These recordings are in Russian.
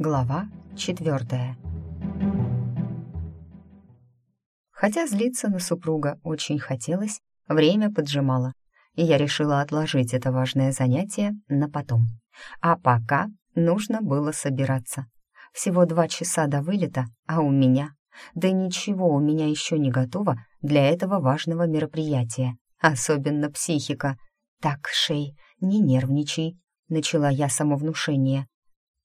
Глава четвертая. Хотя злиться на супруга очень хотелось, время поджимало, и я решила отложить это важное занятие на потом. А пока нужно было собираться. Всего два часа до вылета, а у меня... Да ничего у меня еще не готово для этого важного мероприятия, особенно психика. «Так, Шей, не нервничай», — начала я самовнушение.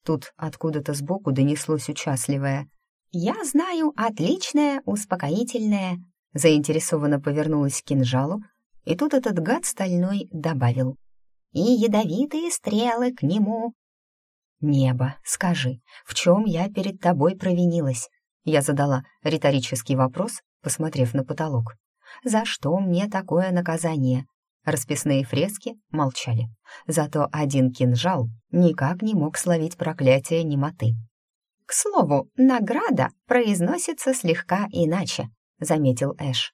Тут откуда-то сбоку донеслось участливое. «Я знаю отличное, успокоительное», — заинтересованно повернулась к кинжалу, и тут этот гад стальной добавил. «И ядовитые стрелы к нему». «Небо, скажи, в чем я перед тобой провинилась?» Я задала риторический вопрос, посмотрев на потолок. «За что мне такое наказание?» Расписные фрески молчали. Зато один кинжал никак не мог словить проклятие немоты. «К слову, награда произносится слегка иначе», — заметил Эш.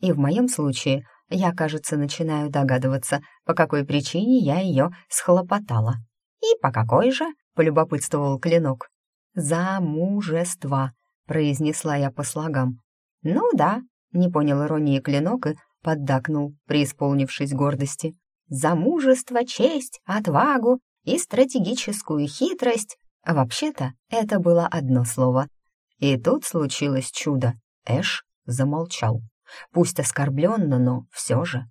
«И в моем случае я, кажется, начинаю догадываться, по какой причине я ее схлопотала». «И по какой же?» — полюбопытствовал клинок. «За мужество», — произнесла я по слогам. «Ну да», — не понял иронии клинок и поддакнул, преисполнившись гордости. «За мужество, честь, отвагу и стратегическую хитрость». А вообще-то это было одно слово. И тут случилось чудо. Эш замолчал. Пусть оскорбленно, но все же.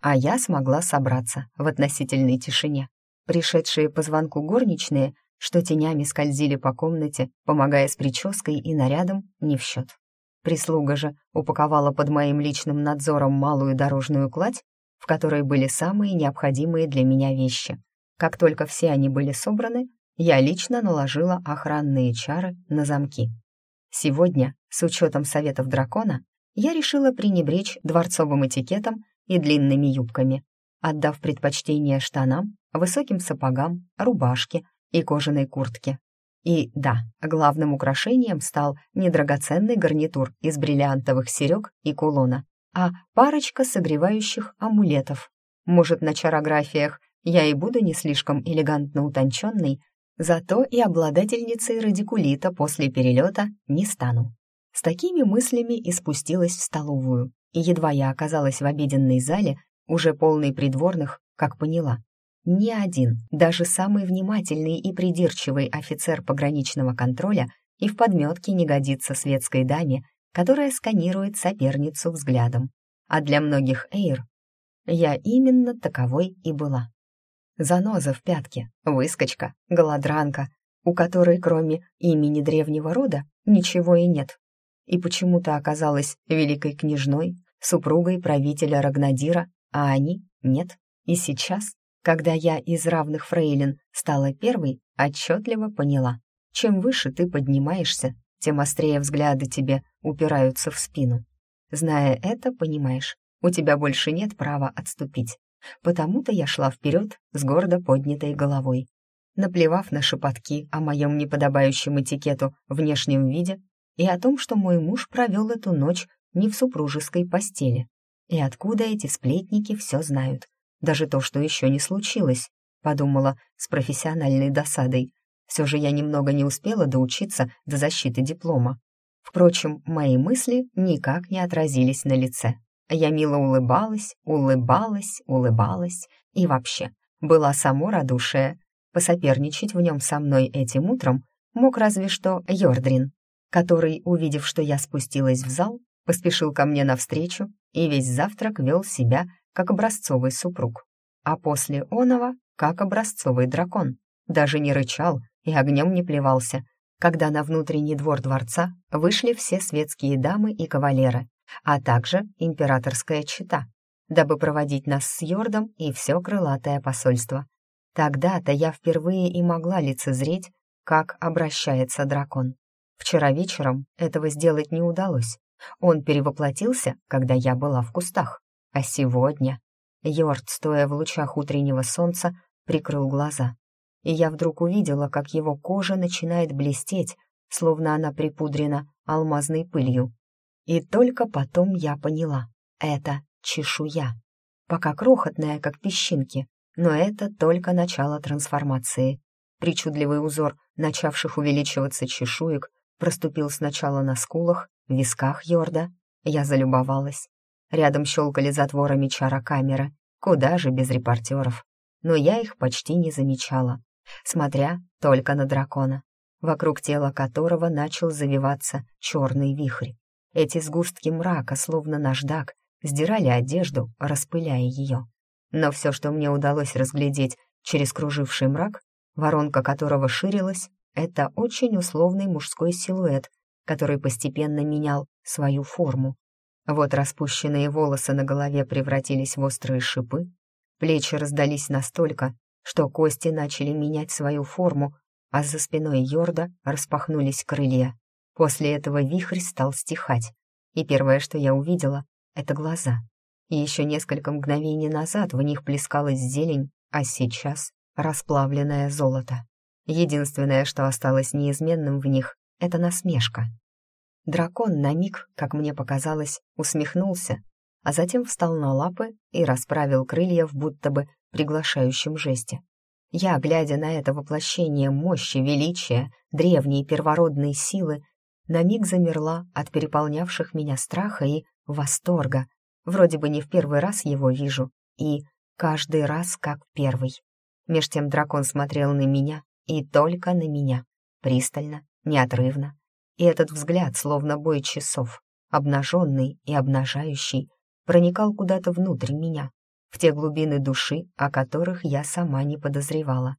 А я смогла собраться в относительной тишине. Пришедшие по звонку горничные, что тенями скользили по комнате, помогая с прической и нарядом, не в счет. Прислуга же упаковала под моим личным надзором малую дорожную кладь, в которой были самые необходимые для меня вещи. Как только все они были собраны, я лично наложила охранные чары на замки. Сегодня, с учетом советов дракона, я решила пренебречь дворцовым этикетом и длинными юбками, отдав предпочтение штанам, высоким сапогам, рубашке и кожаной куртке. И да, главным украшением стал не драгоценный гарнитур из бриллиантовых серег и кулона, а парочка согревающих амулетов. Может, на чарографиях я и буду не слишком элегантно утонченной, зато и обладательницей радикулита после перелета не стану. С такими мыслями и спустилась в столовую, и едва я оказалась в обеденной зале, уже полной придворных, как поняла, ни один, даже самый внимательный и придирчивый офицер пограничного контроля и в подметке не годится светской даме, которая сканирует соперницу взглядом. А для многих Эйр я именно таковой и была. Заноза в пятке, выскочка, голодранка, у которой кроме имени древнего рода ничего и нет. И почему-то оказалась великой княжной, супругой правителя Рагнадира, а они — нет. И сейчас когда я из равных фрейлин стала первой, отчетливо поняла. Чем выше ты поднимаешься, тем острее взгляды тебе упираются в спину. Зная это, понимаешь, у тебя больше нет права отступить. Потому-то я шла вперед с гордо поднятой головой. Наплевав на шепотки о моем неподобающем этикету внешнем виде и о том, что мой муж провел эту ночь не в супружеской постели. И откуда эти сплетники все знают? Даже то, что еще не случилось, подумала с профессиональной досадой. Все же я немного не успела доучиться до защиты диплома. Впрочем, мои мысли никак не отразились на лице. Я мило улыбалась, улыбалась, улыбалась и вообще была само радушие. Посоперничать в нем со мной этим утром мог разве что Йордрин, который, увидев, что я спустилась в зал, поспешил ко мне навстречу и весь завтрак вел себя как образцовый супруг, а после оного — как образцовый дракон. Даже не рычал и огнем не плевался, когда на внутренний двор дворца вышли все светские дамы и кавалеры, а также императорская чета, дабы проводить нас с Йордом и все крылатое посольство. Тогда-то я впервые и могла лицезреть, как обращается дракон. Вчера вечером этого сделать не удалось. Он перевоплотился, когда я была в кустах. А сегодня Йорд, стоя в лучах утреннего солнца, прикрыл глаза. И я вдруг увидела, как его кожа начинает блестеть, словно она припудрена алмазной пылью. И только потом я поняла — это чешуя. Пока крохотная, как песчинки, но это только начало трансформации. Причудливый узор начавших увеличиваться чешуек проступил сначала на скулах, висках Йорда. Я залюбовалась. Рядом щелкали затворами чара камеры. Куда же без репортеров? Но я их почти не замечала, смотря только на дракона, вокруг тела которого начал завиваться черный вихрь. Эти сгустки мрака, словно наждак, сдирали одежду, распыляя ее. Но все, что мне удалось разглядеть через круживший мрак, воронка которого ширилась, это очень условный мужской силуэт, который постепенно менял свою форму. Вот распущенные волосы на голове превратились в острые шипы, плечи раздались настолько, что кости начали менять свою форму, а за спиной Йорда распахнулись крылья. После этого вихрь стал стихать, и первое, что я увидела, — это глаза. И еще несколько мгновений назад в них плескалась зелень, а сейчас — расплавленное золото. Единственное, что осталось неизменным в них, — это насмешка. Дракон на миг, как мне показалось, усмехнулся, а затем встал на лапы и расправил крылья в будто бы приглашающем жесте. Я, глядя на это воплощение мощи, величия, древней первородной силы, на миг замерла от переполнявших меня страха и восторга. Вроде бы не в первый раз его вижу, и каждый раз как первый. Меж тем дракон смотрел на меня, и только на меня, пристально, неотрывно. И этот взгляд, словно бой часов, обнаженный и обнажающий, проникал куда-то внутрь меня, в те глубины души, о которых я сама не подозревала.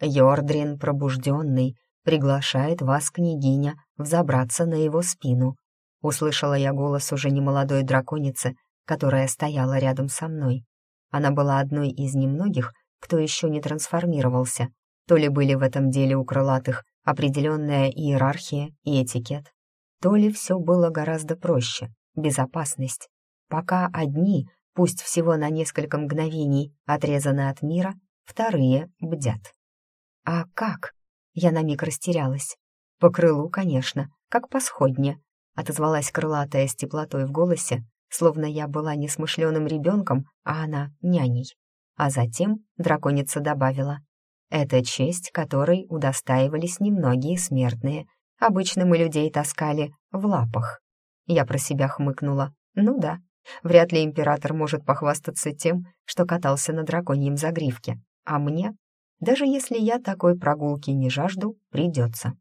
Йордрин, пробужденный, приглашает вас, княгиня, взобраться на его спину. Услышала я голос уже немолодой драконицы, которая стояла рядом со мной. Она была одной из немногих, кто еще не трансформировался. То ли были в этом деле у крылатых определенная иерархия и этикет, то ли все было гораздо проще, безопасность. Пока одни пусть всего на несколько мгновений отрезаны от мира, вторые бдят. А как? Я на миг растерялась. По крылу, конечно, как по сходне, отозвалась крылатая с теплотой в голосе, словно я была не смышленым ребенком, а она няней. А затем драконица добавила, «Это честь, которой удостаивались немногие смертные. Обычно мы людей таскали в лапах». Я про себя хмыкнула. «Ну да, Вряд ли император может похвастаться тем, что катался на драконьем загривке. А мне, даже если я такой прогулки не жажду, придется.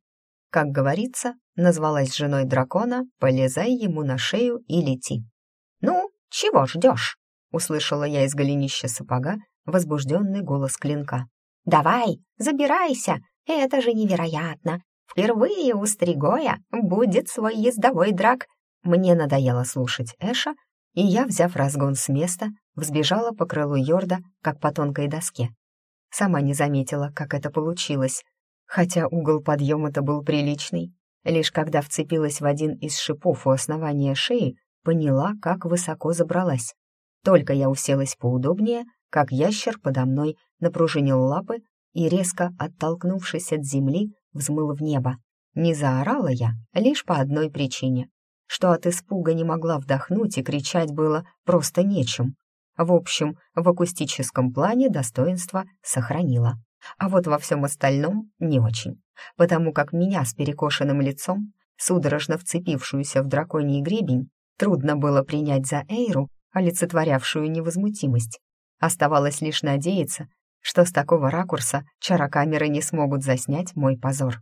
Как говорится, назвалась женой дракона, полезай ему на шею и лети. «Ну, чего ждешь?» — услышала я из голенища сапога возбужденный голос клинка. «Давай, забирайся, это же невероятно! Впервые у Стригоя будет свой ездовой драк!» Мне надоело слушать Эша, и я, взяв разгон с места, взбежала по крылу Йорда, как по тонкой доске. Сама не заметила, как это получилось, хотя угол подъема-то был приличный. Лишь когда вцепилась в один из шипов у основания шеи, поняла, как высоко забралась. Только я уселась поудобнее, как ящер подо мной напружинил лапы и, резко оттолкнувшись от земли, взмыл в небо. Не заорала я лишь по одной причине что от испуга не могла вдохнуть и кричать было просто нечем. В общем, в акустическом плане достоинство сохранила. А вот во всем остальном не очень, потому как меня с перекошенным лицом, судорожно вцепившуюся в драконий гребень, трудно было принять за Эйру, олицетворявшую невозмутимость. Оставалось лишь надеяться, что с такого ракурса чарокамеры не смогут заснять мой позор.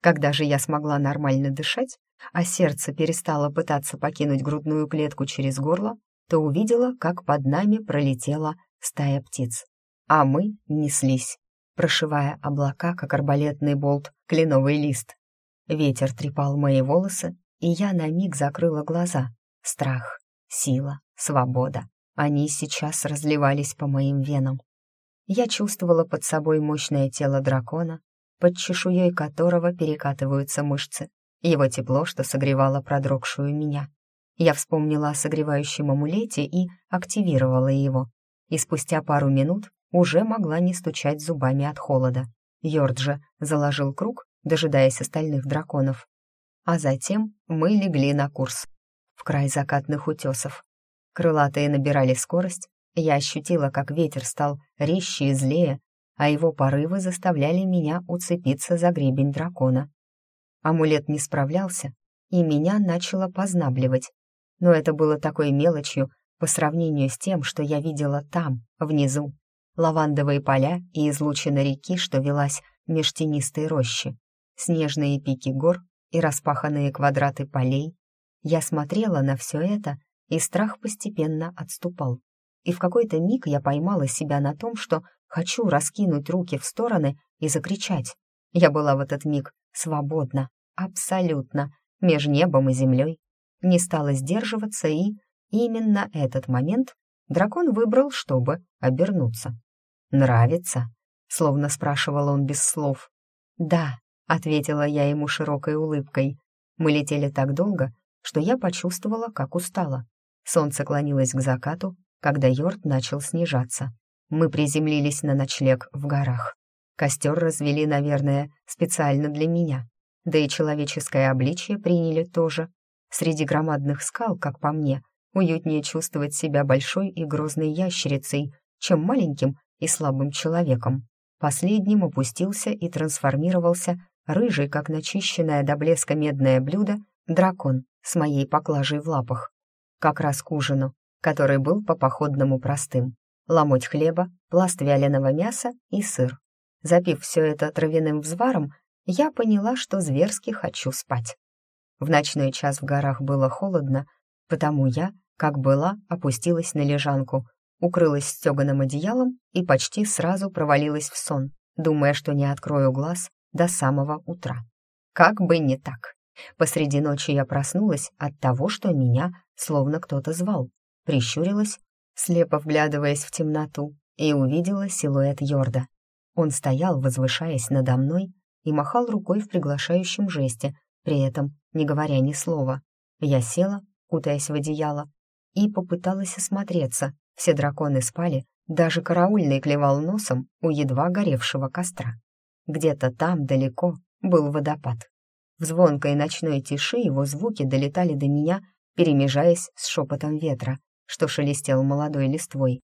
Когда же я смогла нормально дышать, а сердце перестало пытаться покинуть грудную клетку через горло, то увидела, как под нами пролетела стая птиц. А мы неслись, прошивая облака, как арбалетный болт, кленовый лист. Ветер трепал мои волосы, и я на миг закрыла глаза. Страх, сила, свобода. Они сейчас разливались по моим венам. Я чувствовала под собой мощное тело дракона, под чешуей которого перекатываются мышцы, его тепло, что согревало продрогшую меня. Я вспомнила о согревающем амулете и активировала его. И спустя пару минут уже могла не стучать зубами от холода. Йорд же заложил круг, дожидаясь остальных драконов. А затем мы легли на курс, в край закатных утесов. Крылатые набирали скорость, я ощутила, как ветер стал резче и злее, а его порывы заставляли меня уцепиться за гребень дракона. Амулет не справлялся, и меня начало познабливать. Но это было такой мелочью по сравнению с тем, что я видела там, внизу. Лавандовые поля и излучина реки, что велась меж тенистой рощи, снежные пики гор и распаханные квадраты полей. Я смотрела на все это, и страх постепенно отступал. И в какой-то миг я поймала себя на том, что хочу раскинуть руки в стороны и закричать. Я была в этот миг свободна, абсолютно, между небом и землей. Не стала сдерживаться, и именно этот момент дракон выбрал, чтобы обернуться. «Нравится?» — словно спрашивал он без слов. «Да», — ответила я ему широкой улыбкой. Мы летели так долго, что я почувствовала, как устала. Солнце клонилось к закату, когда Йорд начал снижаться. Мы приземлились на ночлег в горах. Костер развели, наверное, специально для меня. Да и человеческое обличье приняли тоже. Среди громадных скал, как по мне, уютнее чувствовать себя большой и грозной ящерицей, чем маленьким и слабым человеком. Последним опустился и трансформировался рыжий, как начищенное до блеска медное блюдо, дракон с моей поклажей в лапах. Как раз к ужину, который был по походному простым. Ломоть хлеба, пласт вяленого мяса и сыр. Запив все это травяным взваром, я поняла, что зверски хочу спать. В ночной час в горах было холодно, потому я, как была, опустилась на лежанку, укрылась стеганым одеялом и почти сразу провалилась в сон, думая, что не открою глаз до самого утра. Как бы не так. Посреди ночи я проснулась от того, что меня словно кто-то звал. Прищурилась, слепо вглядываясь в темноту, и увидела силуэт Йорда. Он стоял, возвышаясь надо мной, и махал рукой в приглашающем жесте, при этом не говоря ни слова. Я села, кутаясь в одеяло, и попыталась осмотреться. Все драконы спали, даже караульный клевал носом у едва горевшего костра. Где-то там, далеко, был водопад. В звонкой ночной тиши его звуки долетали до меня, перемежаясь с шепотом ветра, что шелестел молодой листвой.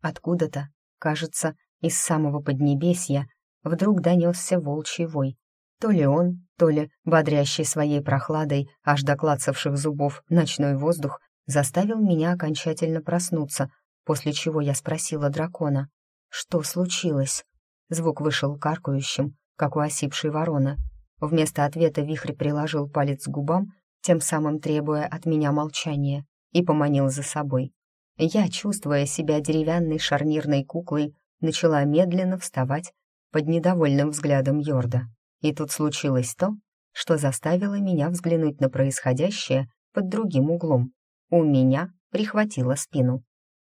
Откуда-то, кажется, из самого Поднебесья, вдруг донесся волчий вой. То ли он, то ли бодрящий своей прохладой аж до клацавших зубов ночной воздух заставил меня окончательно проснуться, после чего я спросила дракона, что случилось. Звук вышел каркающим, как у осипшей вороны. Вместо ответа вихрь приложил палец к губам, тем самым требуя от меня молчания, и поманил за собой. Я, чувствуя себя деревянной шарнирной куклой, начала медленно вставать под недовольным взглядом Йорда. И тут случилось то, что заставило меня взглянуть на происходящее под другим углом. У меня прихватило спину.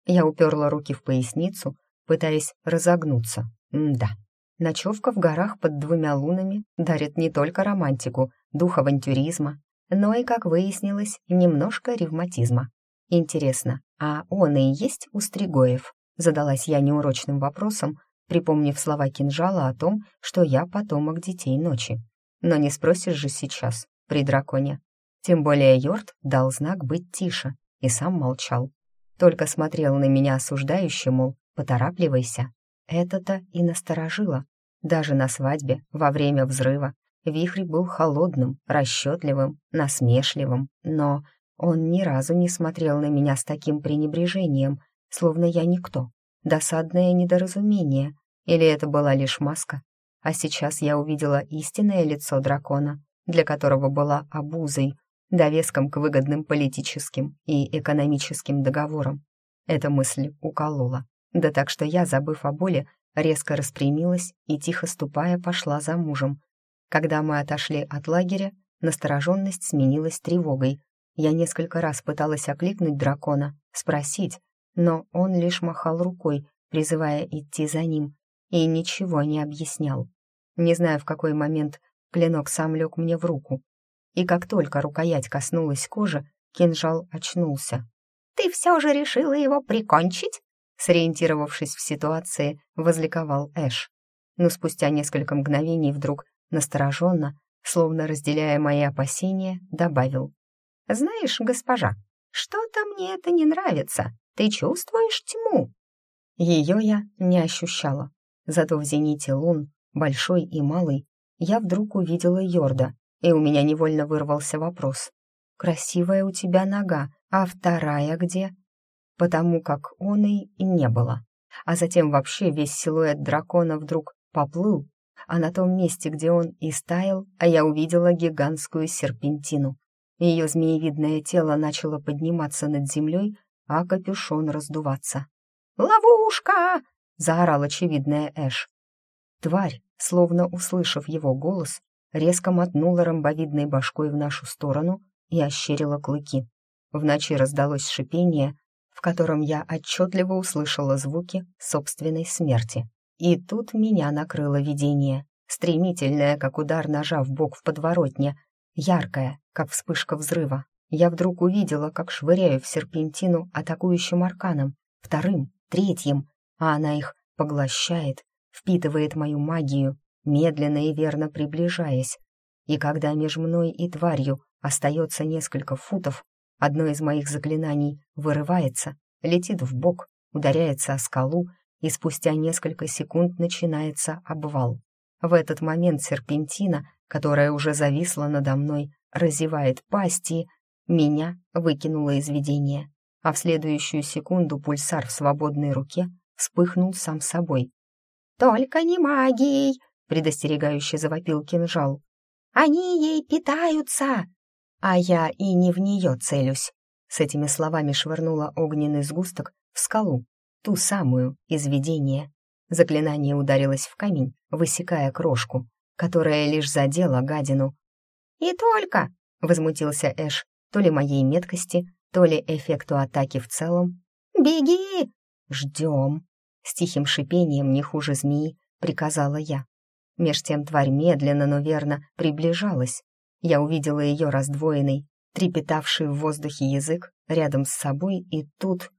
Я уперла руки в поясницу, пытаясь разогнуться. М да, ночевка в горах под двумя лунами дарит не только романтику, дух авантюризма, но и, как выяснилось, немножко ревматизма. Интересно, а он и есть у Стригоев? Задалась я неурочным вопросом, припомнив слова кинжала о том, что я потомок детей ночи. Но не спросишь же сейчас, при драконе. Тем более Йорд дал знак быть тише и сам молчал. Только смотрел на меня осуждающе, мол, поторапливайся. Это-то и насторожило. Даже на свадьбе, во время взрыва, Вихрь был холодным, расчетливым, насмешливым, но он ни разу не смотрел на меня с таким пренебрежением, словно я никто. Досадное недоразумение. Или это была лишь маска? А сейчас я увидела истинное лицо дракона, для которого была обузой, довеском к выгодным политическим и экономическим договорам. Эта мысль уколола. Да так что я, забыв о боли, резко распрямилась и, тихо ступая, пошла за мужем. Когда мы отошли от лагеря, настороженность сменилась тревогой. Я несколько раз пыталась окликнуть дракона, спросить, но он лишь махал рукой, призывая идти за ним, и ничего не объяснял. Не знаю, в какой момент клинок сам лег мне в руку, и как только рукоять коснулась кожи, кинжал очнулся. «Ты все же решила его прикончить?» Сориентировавшись в ситуации, возликовал Эш. Но спустя несколько мгновений вдруг настороженно, словно разделяя мои опасения, добавил. «Знаешь, госпожа, что-то мне это не нравится. Ты чувствуешь тьму?» Ее я не ощущала. Зато в зените лун, большой и малый, я вдруг увидела Йорда, и у меня невольно вырвался вопрос. «Красивая у тебя нога, а вторая где?» Потому как он и не было. А затем вообще весь силуэт дракона вдруг поплыл, а на том месте, где он и стаял, а я увидела гигантскую серпентину. Ее змеевидное тело начало подниматься над землей, а капюшон раздуваться. «Ловушка!» — заорал очевидная Эш. Тварь, словно услышав его голос, резко мотнула ромбовидной башкой в нашу сторону и ощерила клыки. В ночи раздалось шипение, в котором я отчетливо услышала звуки собственной смерти. И тут меня накрыло видение, стремительное, как удар ножа в бок в подворотне, яркое, как вспышка взрыва. Я вдруг увидела, как швыряю в серпентину атакующим арканом, вторым, третьим, а она их поглощает, впитывает мою магию, медленно и верно приближаясь. И когда между мной и тварью остается несколько футов, одно из моих заклинаний вырывается, летит в бок, ударяется о скалу, и спустя несколько секунд начинается обвал. В этот момент серпентина, которая уже зависла надо мной, разевает пасти, меня выкинуло из видения, а в следующую секунду пульсар в свободной руке вспыхнул сам собой. «Только не магией!» — предостерегающе завопил кинжал. «Они ей питаются!» «А я и не в нее целюсь!» С этими словами швырнула огненный сгусток в скалу, ту самую из видения. Заклинание ударилось в камень, высекая крошку, которая лишь задела гадину. «И только!» — возмутился Эш, то ли моей меткости, то ли эффекту атаки в целом. «Беги!» «Ждем!» С тихим шипением, не хуже змеи, приказала я. Меж тем тварь медленно, но верно приближалась. Я увидела ее раздвоенный, трепетавший в воздухе язык рядом с собой, и тут...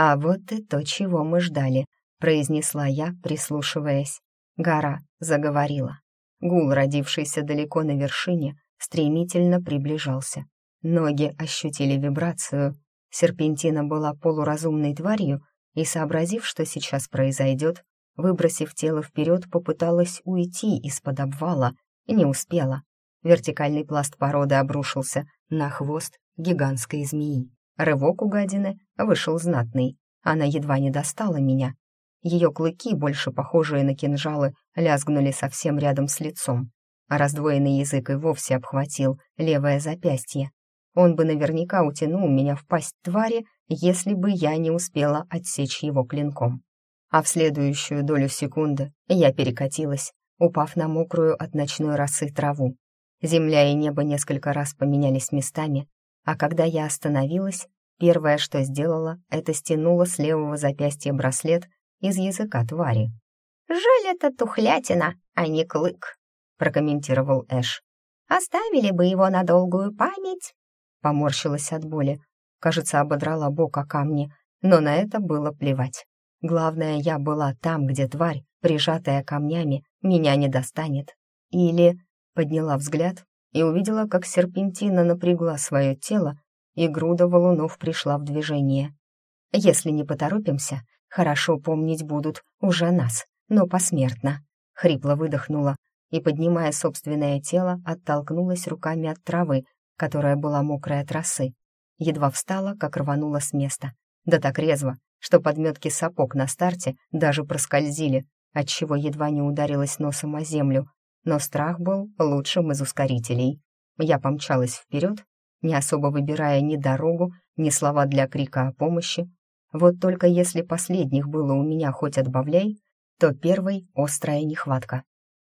«А вот и то, чего мы ждали», — произнесла я, прислушиваясь. Гора заговорила. Гул, родившийся далеко на вершине, стремительно приближался. Ноги ощутили вибрацию. Серпентина была полуразумной тварью и, сообразив, что сейчас произойдет, выбросив тело вперед, попыталась уйти из-под обвала и не успела. Вертикальный пласт породы обрушился на хвост гигантской змеи. Рывок у гадины вышел знатный. Она едва не достала меня. Ее клыки, больше похожие на кинжалы, лязгнули совсем рядом с лицом, а раздвоенный язык и вовсе обхватил левое запястье. Он бы наверняка утянул меня в пасть твари, если бы я не успела отсечь его клинком. А в следующую долю секунды я перекатилась, упав на мокрую от ночной росы траву. Земля и небо несколько раз поменялись местами, а когда я остановилась, первое, что сделала, это стянула с левого запястья браслет из языка твари. «Жаль, это тухлятина, а не клык», — прокомментировал Эш. «Оставили бы его на долгую память». Поморщилась от боли, кажется, ободрала бок о камни, но на это было плевать. Главное, я была там, где тварь, прижатая камнями, меня не достанет. Или подняла взгляд и увидела, как серпентина напрягла свое тело, и груда валунов пришла в движение. Если не поторопимся, хорошо помнить будут уже нас, но посмертно. Хрипло выдохнула и, поднимая собственное тело, оттолкнулась руками от травы, которая была мокрая от росы, едва встала, как рванула с места. Да так резво, что подметки сапог на старте даже проскользили, отчего едва не ударилась носом о землю, но страх был лучшим из ускорителей. Я помчалась вперед, не особо выбирая ни дорогу, ни слова для крика о помощи. Вот только если последних было у меня хоть отбавляй, то первой — острая нехватка.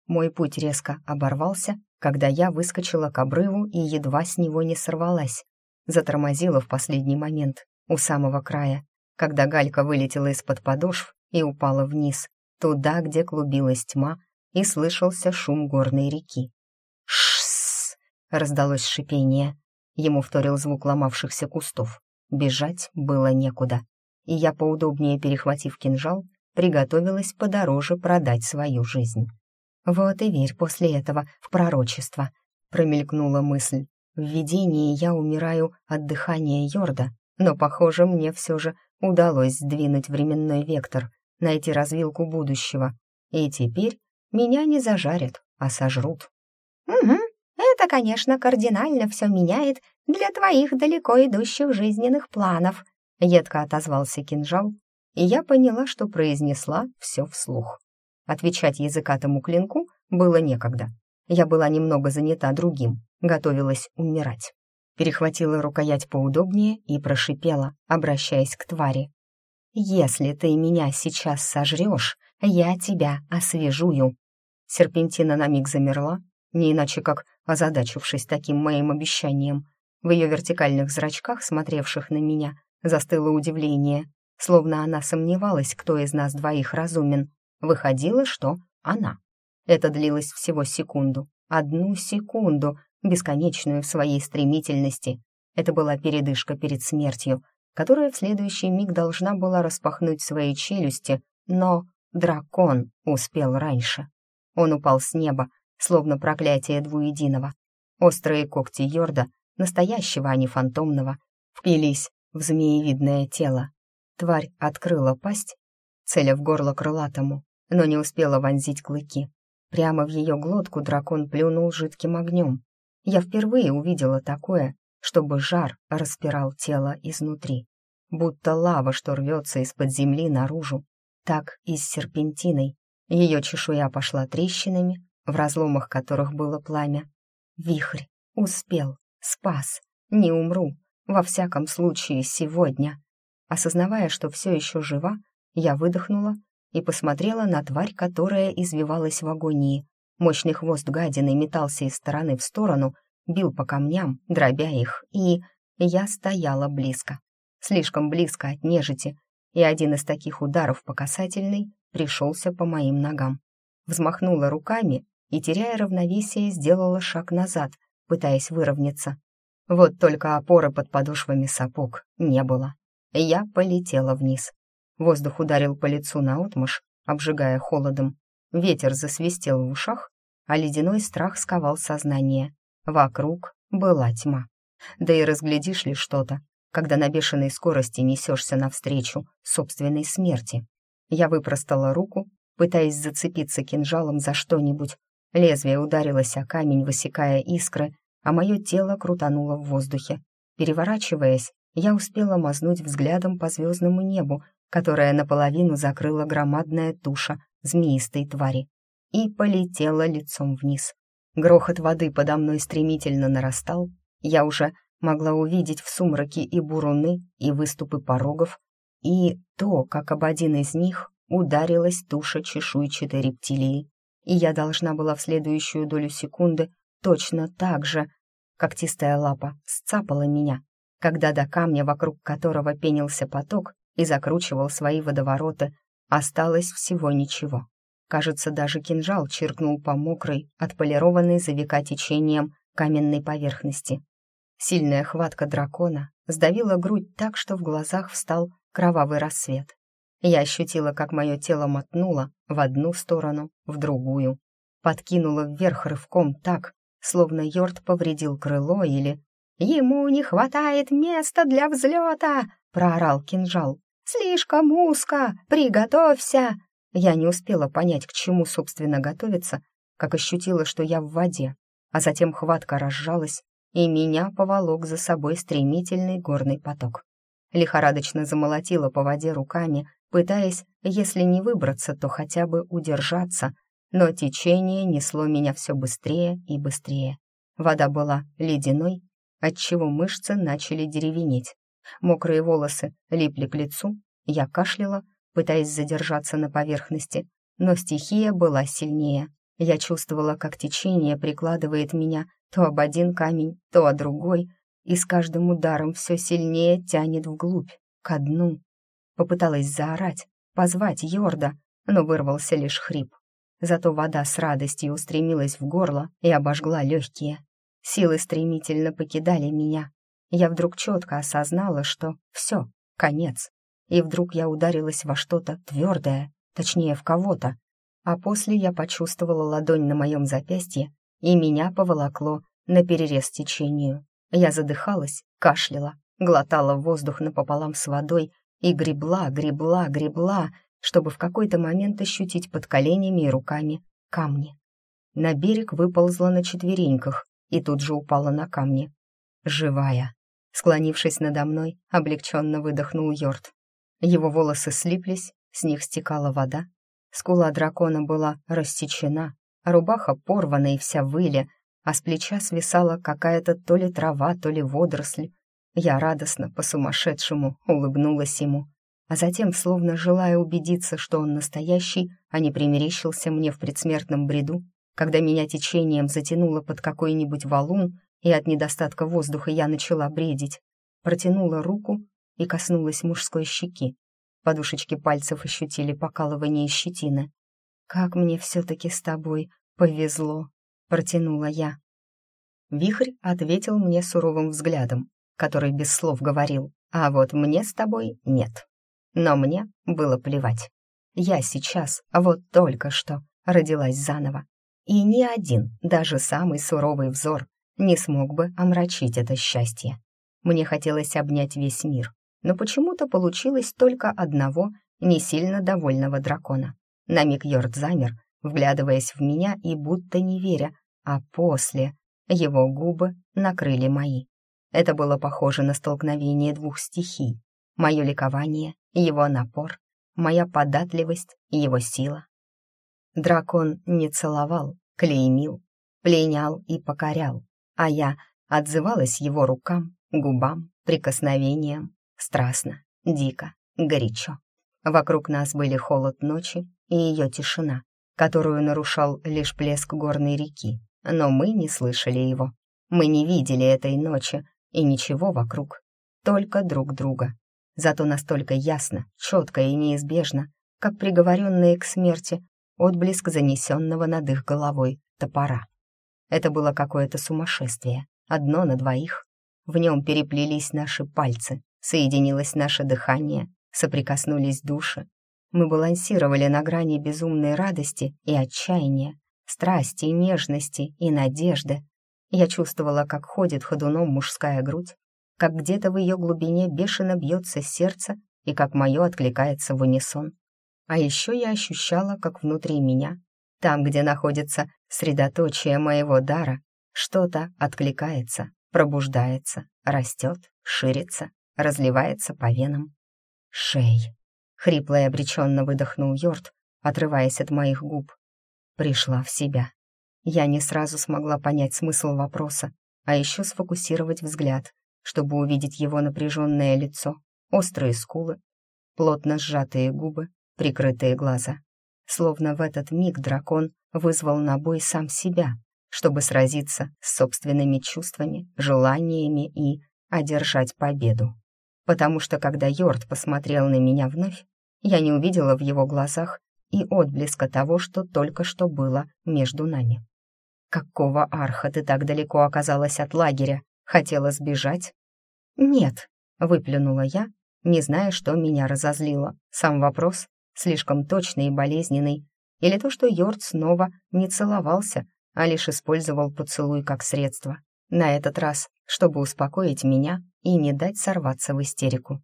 Мой путь резко оборвался, когда я выскочила к обрыву и едва с него не сорвалась затормозила в последний момент, у самого края, когда галька вылетела из-под подошв и упала вниз, туда, где клубилась тьма, и слышался шум горной реки. «Шсс!» — раздалось шипение. Ему вторил звук ломавшихся кустов. Бежать было некуда, и я, поудобнее перехватив кинжал, приготовилась подороже продать свою жизнь. «Вот и верь после этого в пророчество», — промелькнула мысль, в видении я умираю от дыхания Йорда, но, похоже, мне все же удалось сдвинуть временной вектор, найти развилку будущего. И теперь меня не зажарят, а сожрут. «Угу, это, конечно, кардинально все меняет для твоих далеко идущих жизненных планов», едко отозвался кинжал, и я поняла, что произнесла все вслух. Отвечать языкатому клинку было некогда. Я была немного занята другим, готовилась умирать. Перехватила рукоять поудобнее и прошипела, обращаясь к твари. «Если ты меня сейчас сожрешь, я тебя освежую». Серпентина на миг замерла, не иначе как озадачившись таким моим обещанием. В ее вертикальных зрачках, смотревших на меня, застыло удивление, словно она сомневалась, кто из нас двоих разумен. Выходило, что она. Это длилось всего секунду, одну секунду, бесконечную в своей стремительности. Это была передышка перед смертью, которая в следующий миг должна была распахнуть свои челюсти, но дракон успел раньше. Он упал с неба, словно проклятие двуединого. Острые когти Йорда, настоящего, а не фантомного, впились в змеевидное тело. Тварь открыла пасть, целя в горло крылатому, но не успела вонзить клыки. Прямо в ее глотку дракон плюнул жидким огнем. Я впервые увидела такое, чтобы жар распирал тело изнутри. Будто лава, что рвется из-под земли наружу. Так и с серпентиной. Ее чешуя пошла трещинами, в разломах которых было пламя. Вихрь. Успел. Спас. Не умру. Во всяком случае, сегодня. Осознавая, что все еще жива, я выдохнула и посмотрела на тварь, которая извивалась в агонии. Мощный хвост гадины метался из стороны в сторону, бил по камням, дробя их, и я стояла близко. Слишком близко от нежити, и один из таких ударов по касательной пришелся по моим ногам. Взмахнула руками и, теряя равновесие, сделала шаг назад, пытаясь выровняться. Вот только опоры под подошвами сапог не было. Я полетела вниз. Воздух ударил по лицу наотмашь, обжигая холодом. Ветер засвистел в ушах, а ледяной страх сковал сознание. Вокруг была тьма. Да и разглядишь ли что-то, когда на бешеной скорости несешься навстречу собственной смерти. Я выпростала руку, пытаясь зацепиться кинжалом за что-нибудь. Лезвие ударилось о камень, высекая искры, а мое тело крутануло в воздухе. Переворачиваясь, я успела мазнуть взглядом по звездному небу, которая наполовину закрыла громадная туша змеистой твари, и полетела лицом вниз. Грохот воды подо мной стремительно нарастал, я уже могла увидеть в сумраке и буруны, и выступы порогов, и то, как об один из них ударилась туша чешуйчатой рептилии, и я должна была в следующую долю секунды точно так же, когтистая лапа сцапала меня, когда до камня, вокруг которого пенился поток, и закручивал свои водовороты, осталось всего ничего. Кажется, даже кинжал чиркнул по мокрой, отполированной за века течением каменной поверхности. Сильная хватка дракона сдавила грудь так, что в глазах встал кровавый рассвет. Я ощутила, как мое тело мотнуло в одну сторону, в другую. Подкинуло вверх рывком так, словно Йорд повредил крыло или... «Ему не хватает места для взлета!» — проорал кинжал. «Слишком узко! Приготовься!» Я не успела понять, к чему, собственно, готовиться, как ощутила, что я в воде, а затем хватка разжалась, и меня поволок за собой стремительный горный поток. Лихорадочно замолотила по воде руками, пытаясь, если не выбраться, то хотя бы удержаться, но течение несло меня все быстрее и быстрее. Вода была ледяной, отчего мышцы начали деревенеть. Мокрые волосы липли к лицу, я кашляла, пытаясь задержаться на поверхности, но стихия была сильнее. Я чувствовала, как течение прикладывает меня то об один камень, то о другой, и с каждым ударом все сильнее тянет вглубь, ко дну. Попыталась заорать, позвать Йорда, но вырвался лишь хрип. Зато вода с радостью устремилась в горло и обожгла легкие. Силы стремительно покидали меня, я вдруг четко осознала, что все, конец. И вдруг я ударилась во что-то твердое, точнее, в кого-то. А после я почувствовала ладонь на моем запястье, и меня поволокло на перерез течению. Я задыхалась, кашляла, глотала воздух напополам с водой и гребла, гребла, гребла, чтобы в какой-то момент ощутить под коленями и руками камни. На берег выползла на четвереньках и тут же упала на камни. Живая. Склонившись надо мной, облегченно выдохнул Йорд. Его волосы слиплись, с них стекала вода. Скула дракона была рассечена, рубаха порвана и вся выли, а с плеча свисала какая-то то ли трава, то ли водоросль. Я радостно, по-сумасшедшему, улыбнулась ему, а затем, словно желая убедиться, что он настоящий, а не примерещился мне в предсмертном бреду, когда меня течением затянуло под какой-нибудь валун, и от недостатка воздуха я начала бредить, протянула руку и коснулась мужской щеки. Подушечки пальцев ощутили покалывание щетины. «Как мне все-таки с тобой повезло!» — протянула я. Вихрь ответил мне суровым взглядом, который без слов говорил, «А вот мне с тобой нет». Но мне было плевать. Я сейчас, вот только что, родилась заново, и ни один, даже самый суровый взор, не смог бы омрачить это счастье. Мне хотелось обнять весь мир, но почему-то получилось только одного не сильно довольного дракона. На миг Йорд замер, вглядываясь в меня и будто не веря, а после его губы накрыли мои. Это было похоже на столкновение двух стихий. Мое ликование, его напор, моя податливость, его сила. Дракон не целовал, клеймил, пленял и покорял, а я отзывалась его рукам, губам, прикосновениям, страстно, дико, горячо. Вокруг нас были холод ночи и ее тишина, которую нарушал лишь плеск горной реки, но мы не слышали его. Мы не видели этой ночи и ничего вокруг, только друг друга. Зато настолько ясно, четко и неизбежно, как приговоренные к смерти отблеск занесенного над их головой топора. Это было какое-то сумасшествие, одно на двоих. В нем переплелись наши пальцы, соединилось наше дыхание, соприкоснулись души. Мы балансировали на грани безумной радости и отчаяния, страсти и нежности и надежды. Я чувствовала, как ходит ходуном мужская грудь, как где-то в ее глубине бешено бьется сердце и как мое откликается в унисон. А еще я ощущала, как внутри меня, там, где находится средоточие моего дара, что-то откликается, пробуждается, растет, ширится, разливается по венам. «Шей!» — хрипло и обреченно выдохнул Йорд, отрываясь от моих губ. Пришла в себя. Я не сразу смогла понять смысл вопроса, а еще сфокусировать взгляд, чтобы увидеть его напряженное лицо, острые скулы, плотно сжатые губы, прикрытые глаза. Словно в этот миг дракон вызвал на бой сам себя, чтобы сразиться с собственными чувствами, желаниями и одержать победу. Потому что когда Йорд посмотрел на меня вновь, я не увидела в его глазах и отблеска того, что только что было между нами. «Какого арха ты так далеко оказалась от лагеря? Хотела сбежать?» «Нет», — выплюнула я, не зная, что меня разозлило. Сам вопрос слишком точный и болезненный, или то, что Йорд снова не целовался, а лишь использовал поцелуй как средство. На этот раз, чтобы успокоить меня и не дать сорваться в истерику.